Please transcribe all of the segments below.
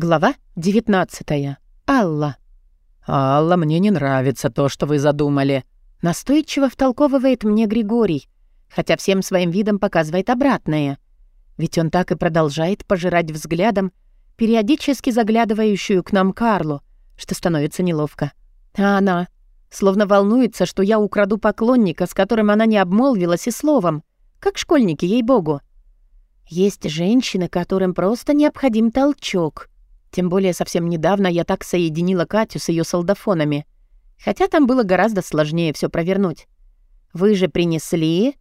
Глава 19. Алла. «Алла, мне не нравится то, что вы задумали», — настойчиво втолковывает мне Григорий, хотя всем своим видом показывает обратное. Ведь он так и продолжает пожирать взглядом периодически заглядывающую к нам Карлу, что становится неловко. А она словно волнуется, что я украду поклонника, с которым она не обмолвилась и словом, как школьники, ей-богу. Есть женщины, которым просто необходим толчок — тем более совсем недавно я так соединила Катю с ее солдафонами. Хотя там было гораздо сложнее все провернуть. «Вы же принесли...»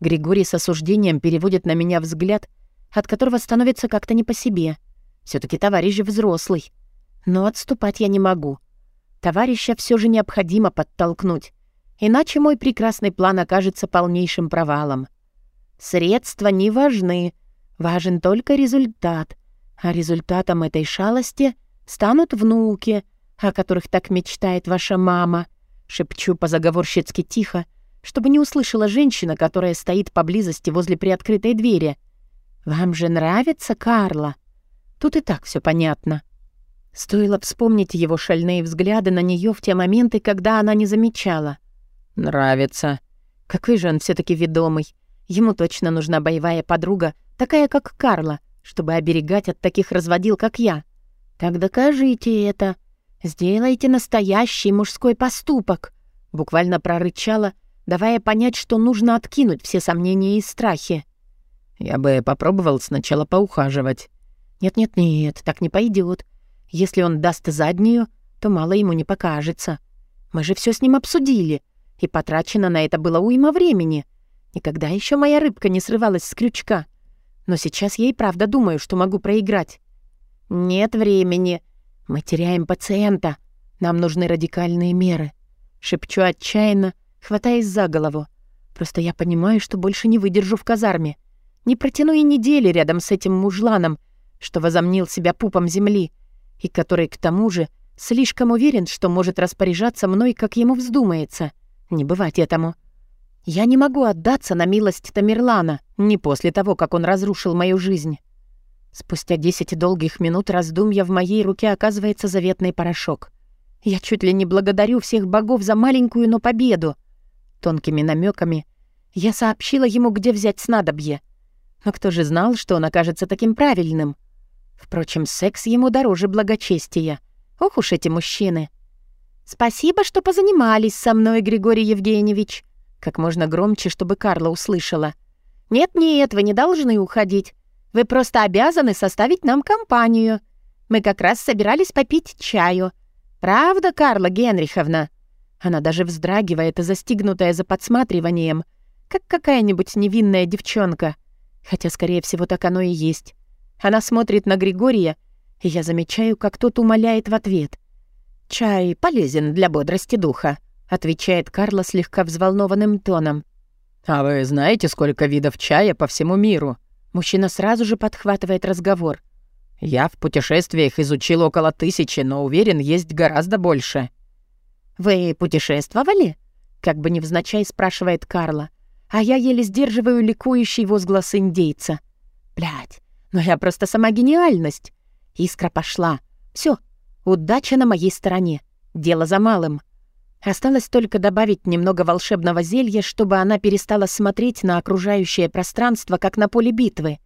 Григорий с осуждением переводит на меня взгляд, от которого становится как-то не по себе. все таки товарищ взрослый. Но отступать я не могу. Товарища все же необходимо подтолкнуть, иначе мой прекрасный план окажется полнейшим провалом. Средства не важны, важен только результат. А результатом этой шалости станут внуки, о которых так мечтает ваша мама. Шепчу позаговорщицки тихо, чтобы не услышала женщина, которая стоит поблизости возле приоткрытой двери. «Вам же нравится Карла?» Тут и так все понятно. Стоило вспомнить его шальные взгляды на нее в те моменты, когда она не замечала. «Нравится». Какой же он все таки ведомый. Ему точно нужна боевая подруга, такая как Карла — чтобы оберегать от таких разводил, как я. Так докажите это. Сделайте настоящий мужской поступок. Буквально прорычала, давая понять, что нужно откинуть все сомнения и страхи. Я бы попробовал сначала поухаживать. Нет-нет-нет, так не пойдет. Если он даст заднюю, то мало ему не покажется. Мы же все с ним обсудили, и потрачено на это было уйма времени. Никогда еще моя рыбка не срывалась с крючка. Но сейчас я и правда думаю, что могу проиграть. Нет времени. Мы теряем пациента. Нам нужны радикальные меры. Шепчу отчаянно, хватаясь за голову. Просто я понимаю, что больше не выдержу в казарме. Не протяну и недели рядом с этим мужланом, что возомнил себя пупом земли, и который, к тому же, слишком уверен, что может распоряжаться мной, как ему вздумается. Не бывать этому. Я не могу отдаться на милость Тамерлана, не после того, как он разрушил мою жизнь. Спустя десять долгих минут раздумья в моей руке оказывается заветный порошок. Я чуть ли не благодарю всех богов за маленькую, но победу. Тонкими намеками я сообщила ему, где взять снадобье. Но кто же знал, что он окажется таким правильным? Впрочем, секс ему дороже благочестия. Ох уж эти мужчины. «Спасибо, что позанимались со мной, Григорий Евгеньевич», как можно громче, чтобы Карла услышала. «Нет-нет, вы не должны уходить. Вы просто обязаны составить нам компанию. Мы как раз собирались попить чаю. Правда, Карла Генриховна?» Она даже вздрагивает, застигнутая за подсматриванием, как какая-нибудь невинная девчонка. Хотя, скорее всего, так оно и есть. Она смотрит на Григория, и я замечаю, как тот умоляет в ответ. «Чай полезен для бодрости духа», отвечает Карла слегка взволнованным тоном. «А вы знаете, сколько видов чая по всему миру?» Мужчина сразу же подхватывает разговор. «Я в путешествиях изучил около тысячи, но уверен, есть гораздо больше». «Вы путешествовали?» Как бы невзначай спрашивает Карла. А я еле сдерживаю ликующий возглас индейца. Блядь, но я просто сама гениальность. Искра пошла. Все, удача на моей стороне. Дело за малым. Осталось только добавить немного волшебного зелья, чтобы она перестала смотреть на окружающее пространство, как на поле битвы.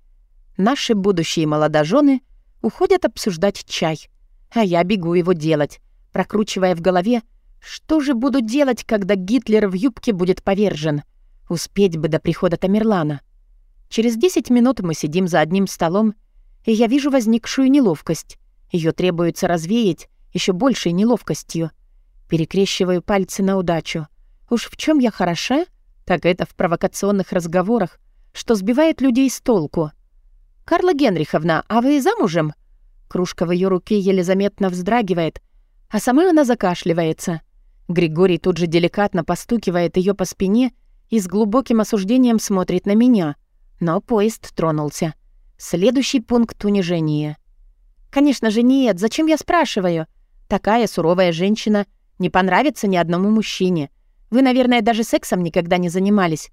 Наши будущие молодожены уходят обсуждать чай, а я бегу его делать, прокручивая в голове, что же буду делать, когда Гитлер в юбке будет повержен. Успеть бы до прихода Тамерлана. Через 10 минут мы сидим за одним столом, и я вижу возникшую неловкость. Ее требуется развеять еще большей неловкостью — Перекрещиваю пальцы на удачу. Уж в чем я хороша, так это в провокационных разговорах, что сбивает людей с толку. «Карла Генриховна, а вы замужем?» Кружка в ее руке еле заметно вздрагивает, а сама она закашливается. Григорий тут же деликатно постукивает ее по спине и с глубоким осуждением смотрит на меня. Но поезд тронулся. Следующий пункт унижения. «Конечно же нет, зачем я спрашиваю? Такая суровая женщина не понравится ни одному мужчине. Вы, наверное, даже сексом никогда не занимались.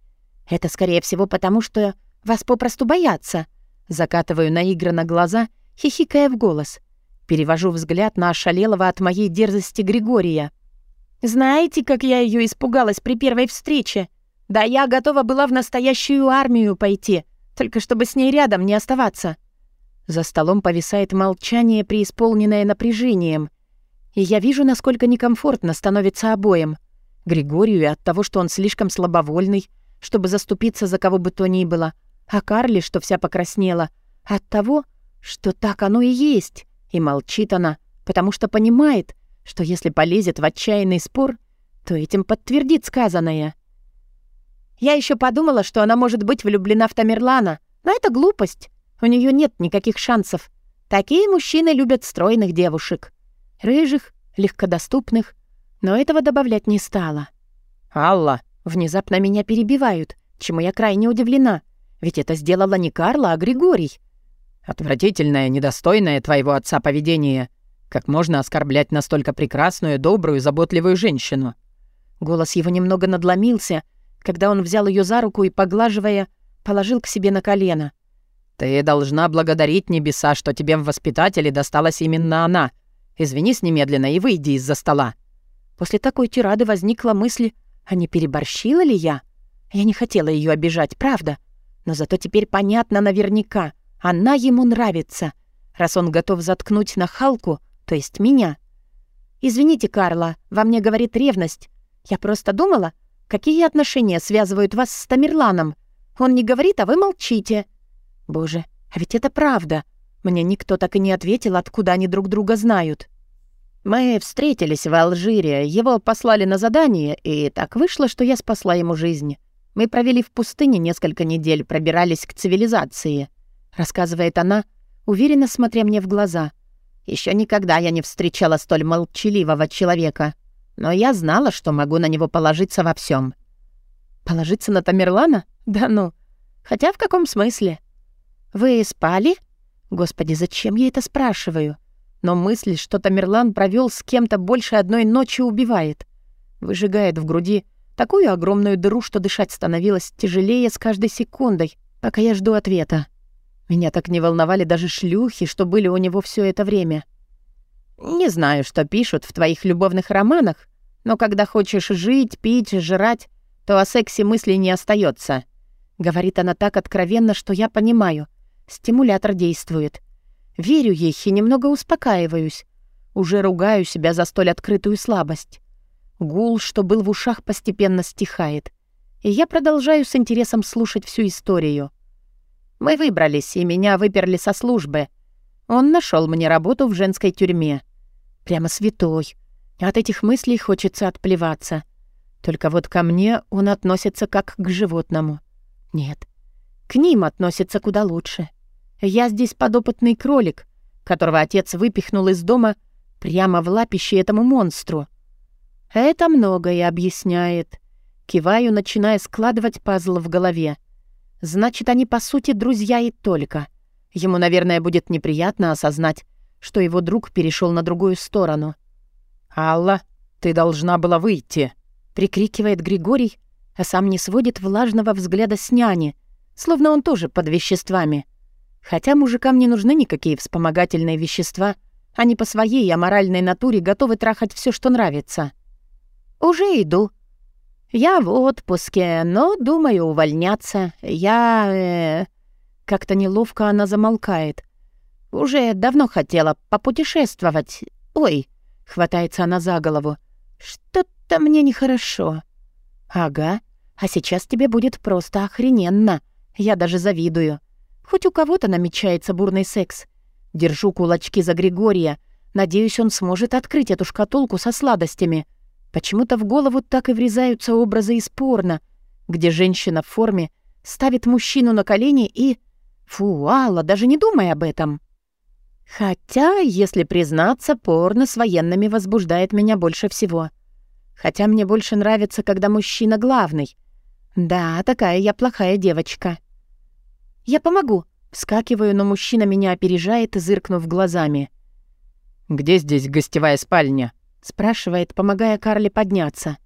Это, скорее всего, потому что вас попросту боятся. Закатываю наигранно глаза, хихикая в голос. Перевожу взгляд на ошалелого от моей дерзости Григория. Знаете, как я ее испугалась при первой встрече? Да я готова была в настоящую армию пойти, только чтобы с ней рядом не оставаться. За столом повисает молчание, преисполненное напряжением. И я вижу, насколько некомфортно становится обоим. Григорию от того, что он слишком слабовольный, чтобы заступиться за кого бы то ни было, а Карли, что вся покраснела, от того, что так оно и есть. И молчит она, потому что понимает, что если полезет в отчаянный спор, то этим подтвердит сказанное. Я еще подумала, что она может быть влюблена в Тамерлана, но это глупость. У нее нет никаких шансов. Такие мужчины любят стройных девушек. Рыжих, легкодоступных. Но этого добавлять не стала. «Алла!» Внезапно меня перебивают, чему я крайне удивлена. Ведь это сделала не Карла, а Григорий. Отвратительное, недостойное твоего отца поведение. Как можно оскорблять настолько прекрасную, добрую, заботливую женщину?» Голос его немного надломился, когда он взял ее за руку и, поглаживая, положил к себе на колено. «Ты должна благодарить небеса, что тебе в воспитателе досталась именно она. Извинись немедленно и выйди из-за стола». После такой тирады возникла мысль, а не переборщила ли я? Я не хотела ее обижать, правда. Но зато теперь понятно наверняка. Она ему нравится, раз он готов заткнуть на Халку, то есть меня. «Извините, Карла, во мне говорит ревность. Я просто думала, какие отношения связывают вас с Тамерланом. Он не говорит, а вы молчите». «Боже, а ведь это правда. Мне никто так и не ответил, откуда они друг друга знают». «Мы встретились в Алжире, его послали на задание, и так вышло, что я спасла ему жизнь. Мы провели в пустыне несколько недель, пробирались к цивилизации рассказывает она, уверенно смотря мне в глаза. Еще никогда я не встречала столь молчаливого человека, но я знала, что могу на него положиться во всем. Положиться на Тамерлана? Да ну. Хотя в каком смысле? Вы спали? Господи, зачем я это спрашиваю? Но мысль, что Тамерлан провел с кем-то больше одной ночи, убивает. Выжигает в груди такую огромную дыру, что дышать становилось тяжелее с каждой секундой, пока я жду ответа. Меня так не волновали даже шлюхи, что были у него все это время. Не знаю, что пишут в твоих любовных романах, но когда хочешь жить, пить, жрать, то о сексе мысли не остается. Говорит она так откровенно, что я понимаю. Стимулятор действует. Верю ей и немного успокаиваюсь. Уже ругаю себя за столь открытую слабость. Гул, что был в ушах, постепенно стихает. И я продолжаю с интересом слушать всю историю. Мы выбрались, и меня выперли со службы. Он нашел мне работу в женской тюрьме. Прямо святой. От этих мыслей хочется отплеваться. Только вот ко мне он относится как к животному. Нет, к ним относится куда лучше. Я здесь подопытный кролик, которого отец выпихнул из дома прямо в лапище этому монстру. Это многое объясняет. Киваю, начиная складывать пазл в голове. Значит, они, по сути, друзья и только. Ему, наверное, будет неприятно осознать, что его друг перешел на другую сторону. «Алла, ты должна была выйти!» — прикрикивает Григорий, а сам не сводит влажного взгляда с няни, словно он тоже под веществами. Хотя мужикам не нужны никакие вспомогательные вещества, они по своей аморальной натуре готовы трахать все, что нравится. «Уже иду», «Я в отпуске, но думаю увольняться. Я... Э, как-то неловко она замолкает. Уже давно хотела попутешествовать. Ой!» — хватается она за голову. «Что-то мне нехорошо». «Ага, а сейчас тебе будет просто охрененно. Я даже завидую. Хоть у кого-то намечается бурный секс. Держу кулачки за Григория. Надеюсь, он сможет открыть эту шкатулку со сладостями». Почему-то в голову так и врезаются образы из порно, где женщина в форме ставит мужчину на колени и... Фу, Алла, даже не думай об этом. Хотя, если признаться, порно с военными возбуждает меня больше всего. Хотя мне больше нравится, когда мужчина главный. Да, такая я плохая девочка. Я помогу. Вскакиваю, но мужчина меня опережает, зыркнув глазами. «Где здесь гостевая спальня?» Спрашивает, помогая Карле подняться.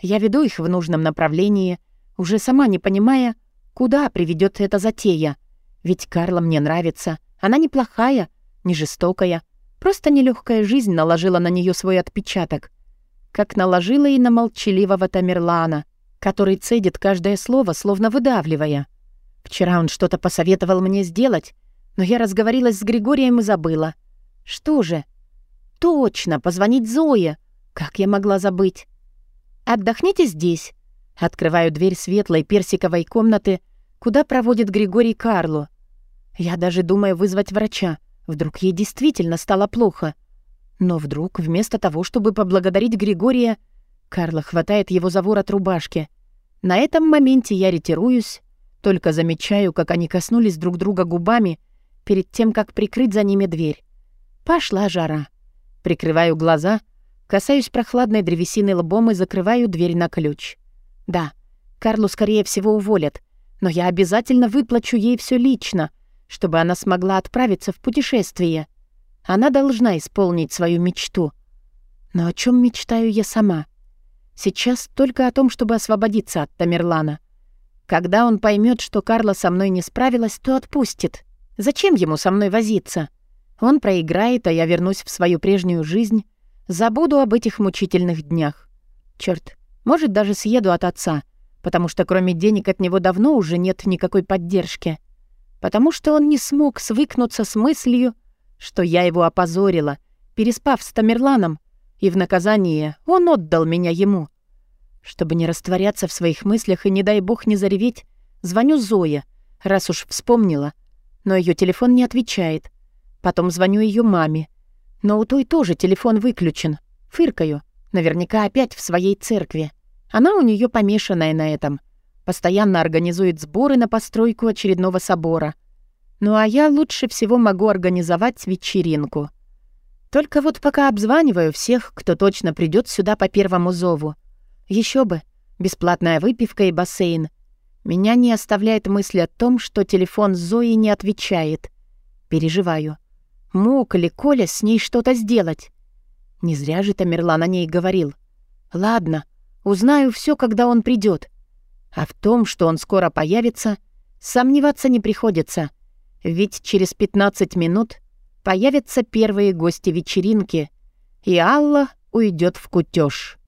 Я веду их в нужном направлении, уже сама не понимая, куда приведет эта затея. Ведь Карла мне нравится. Она неплохая, не жестокая. Просто нелегкая жизнь наложила на нее свой отпечаток. Как наложила и на молчаливого Тамерлана, который цедит каждое слово, словно выдавливая. Вчера он что-то посоветовал мне сделать, но я разговорилась с Григорием и забыла. Что же? Точно, позвонить Зое. Как я могла забыть? Отдохните здесь. Открываю дверь светлой персиковой комнаты, куда проводит Григорий Карлу. Я даже думаю вызвать врача. Вдруг ей действительно стало плохо. Но вдруг, вместо того, чтобы поблагодарить Григория, Карла хватает его за ворот рубашки. На этом моменте я ретируюсь, только замечаю, как они коснулись друг друга губами перед тем, как прикрыть за ними дверь. Пошла жара. Прикрываю глаза, касаюсь прохладной древесины лбом и закрываю дверь на ключ. Да, Карлу, скорее всего, уволят, но я обязательно выплачу ей все лично, чтобы она смогла отправиться в путешествие. Она должна исполнить свою мечту. Но о чем мечтаю я сама? Сейчас только о том, чтобы освободиться от Тамерлана. Когда он поймет, что Карла со мной не справилась, то отпустит. Зачем ему со мной возиться? Он проиграет, а я вернусь в свою прежнюю жизнь, забуду об этих мучительных днях. Черт, может, даже съеду от отца, потому что кроме денег от него давно уже нет никакой поддержки. Потому что он не смог свыкнуться с мыслью, что я его опозорила, переспав с Тамерланом, и в наказание он отдал меня ему. Чтобы не растворяться в своих мыслях и, не дай бог, не зареветь, звоню Зое, раз уж вспомнила. Но ее телефон не отвечает. Потом звоню ее маме. Но у той тоже телефон выключен. Фыркаю. Наверняка опять в своей церкви. Она у нее помешанная на этом. Постоянно организует сборы на постройку очередного собора. Ну а я лучше всего могу организовать вечеринку. Только вот пока обзваниваю всех, кто точно придет сюда по первому зову. Еще бы, бесплатная выпивка и бассейн. Меня не оставляет мысль о том, что телефон Зои не отвечает. Переживаю. Мог ли Коля с ней что-то сделать? Не зря же Тамерлан о ней говорил. Ладно, узнаю все, когда он придет. А в том, что он скоро появится, сомневаться не приходится. Ведь через 15 минут появятся первые гости вечеринки, и Алла уйдет в кутеж.